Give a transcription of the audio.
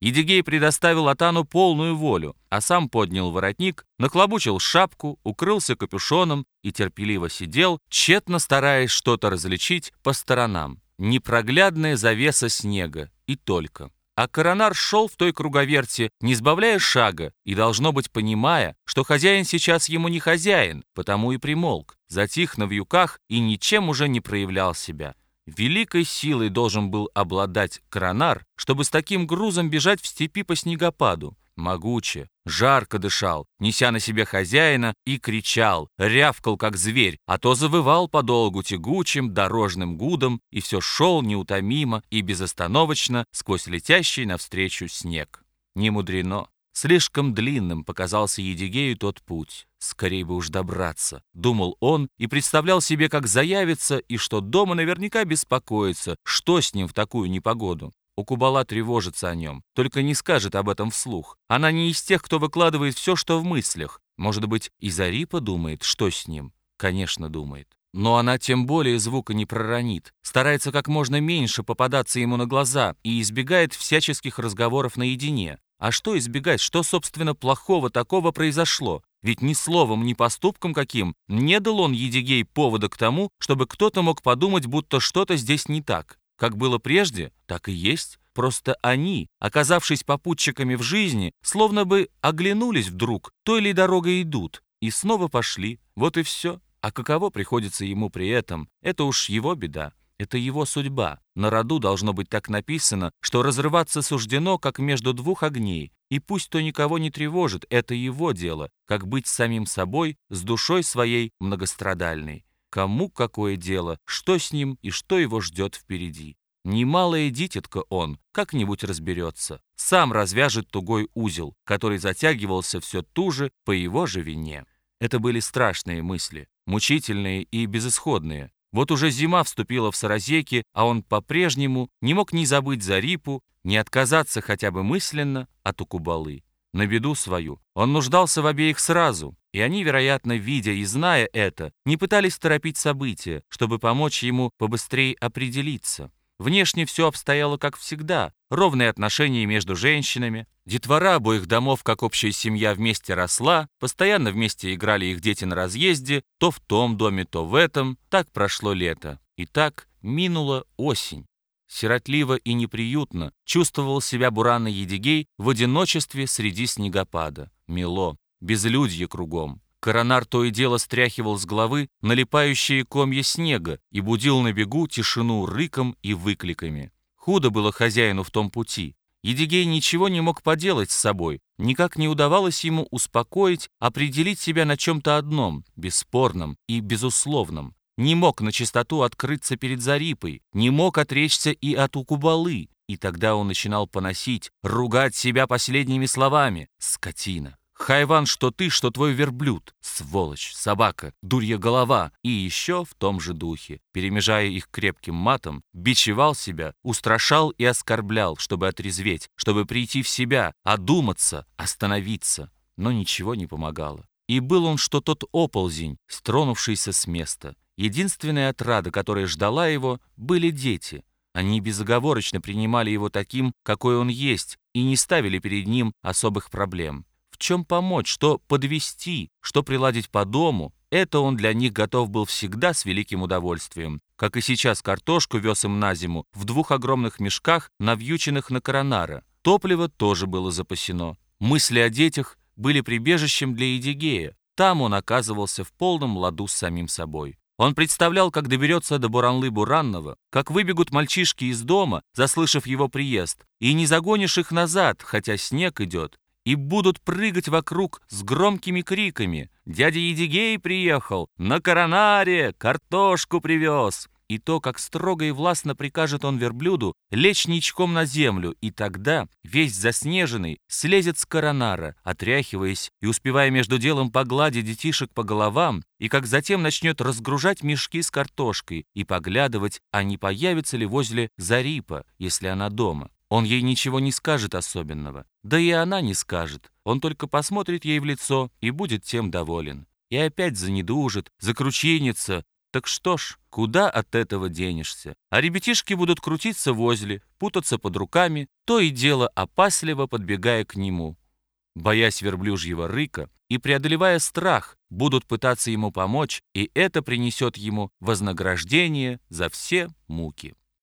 Едигей предоставил Атану полную волю, а сам поднял воротник, нахлобучил шапку, укрылся капюшоном и терпеливо сидел, тщетно стараясь что-то различить по сторонам. Непроглядная завеса снега и только. А коронар шел в той круговерте, не сбавляя шага, и, должно быть, понимая, что хозяин сейчас ему не хозяин, потому и примолк, затих на вьюках и ничем уже не проявлял себя. Великой силой должен был обладать коронар, чтобы с таким грузом бежать в степи по снегопаду. Могуче, жарко дышал, неся на себе хозяина, и кричал, рявкал, как зверь, а то завывал подолгу тягучим дорожным гудом и все шел неутомимо и безостановочно сквозь летящий навстречу снег. Не мудрено. Слишком длинным показался Едигею тот путь. Скорей бы уж добраться, думал он и представлял себе, как заявится, и что дома наверняка беспокоится, что с ним в такую непогоду. У Кубала тревожится о нем, только не скажет об этом вслух. Она не из тех, кто выкладывает все, что в мыслях. Может быть, и Зарипа думает, что с ним? Конечно, думает. Но она тем более звука не проронит, старается как можно меньше попадаться ему на глаза и избегает всяческих разговоров наедине. А что избегать? Что, собственно, плохого такого произошло? Ведь ни словом, ни поступком каким не дал он Едигей повода к тому, чтобы кто-то мог подумать, будто что-то здесь не так. Как было прежде, так и есть. Просто они, оказавшись попутчиками в жизни, словно бы оглянулись вдруг, той ли дорогой идут, и снова пошли. Вот и все. А каково приходится ему при этом, это уж его беда. Это его судьба. На роду должно быть так написано, что разрываться суждено, как между двух огней. И пусть то никого не тревожит, это его дело, как быть самим собой, с душой своей многострадальной. Кому какое дело, что с ним и что его ждет впереди. Немалое дитятко он, как-нибудь разберется. Сам развяжет тугой узел, который затягивался все туже по его же вине. Это были страшные мысли, мучительные и безысходные. Вот уже зима вступила в Саразеки, а он по-прежнему не мог ни забыть Зарипу, ни отказаться хотя бы мысленно от Укубалы. На беду свою он нуждался в обеих сразу, и они, вероятно, видя и зная это, не пытались торопить события, чтобы помочь ему побыстрее определиться. Внешне все обстояло как всегда, ровные отношения между женщинами, детвора обоих домов, как общая семья, вместе росла, постоянно вместе играли их дети на разъезде, то в том доме, то в этом, так прошло лето. И так минула осень. Сиротливо и неприютно чувствовал себя Бурана Едигей в одиночестве среди снегопада. Мело, безлюдье кругом. Коронар то и дело стряхивал с головы налипающие комья снега и будил на бегу тишину рыком и выкликами. Худо было хозяину в том пути. Едигей ничего не мог поделать с собой, никак не удавалось ему успокоить, определить себя на чем-то одном, бесспорном и безусловном. Не мог на чистоту открыться перед Зарипой, не мог отречься и от Укубалы, и тогда он начинал поносить, ругать себя последними словами «скотина». Хайван, что ты, что твой верблюд, сволочь, собака, дурья голова, и еще в том же духе, перемежая их крепким матом, бичевал себя, устрашал и оскорблял, чтобы отрезветь, чтобы прийти в себя, одуматься, остановиться. Но ничего не помогало. И был он, что тот оползень, стронувшийся с места. Единственная отрада, которая ждала его, были дети. Они безоговорочно принимали его таким, какой он есть, и не ставили перед ним особых проблем. В чем помочь, что подвести, что приладить по дому, это он для них готов был всегда с великим удовольствием. Как и сейчас картошку вез им на зиму в двух огромных мешках, навьюченных на коронара. Топливо тоже было запасено. Мысли о детях были прибежищем для Едигея. Там он оказывался в полном ладу с самим собой. Он представлял, как доберется до Буранлы-Буранного, как выбегут мальчишки из дома, заслышав его приезд, и не загонишь их назад, хотя снег идет, и будут прыгать вокруг с громкими криками. «Дядя Едигей приехал! На коронаре! Картошку привез!» И то, как строго и властно прикажет он верблюду лечь ничком на землю, и тогда, весь заснеженный, слезет с коронара, отряхиваясь и успевая между делом погладить детишек по головам, и как затем начнет разгружать мешки с картошкой и поглядывать, а не появится ли возле Зарипа, если она дома. Он ей ничего не скажет особенного. Да и она не скажет. Он только посмотрит ей в лицо и будет тем доволен. И опять занедужит, закручинится. Так что ж, куда от этого денешься? А ребятишки будут крутиться возле, путаться под руками, то и дело опасливо подбегая к нему. Боясь верблюжьего рыка и преодолевая страх, будут пытаться ему помочь, и это принесет ему вознаграждение за все муки.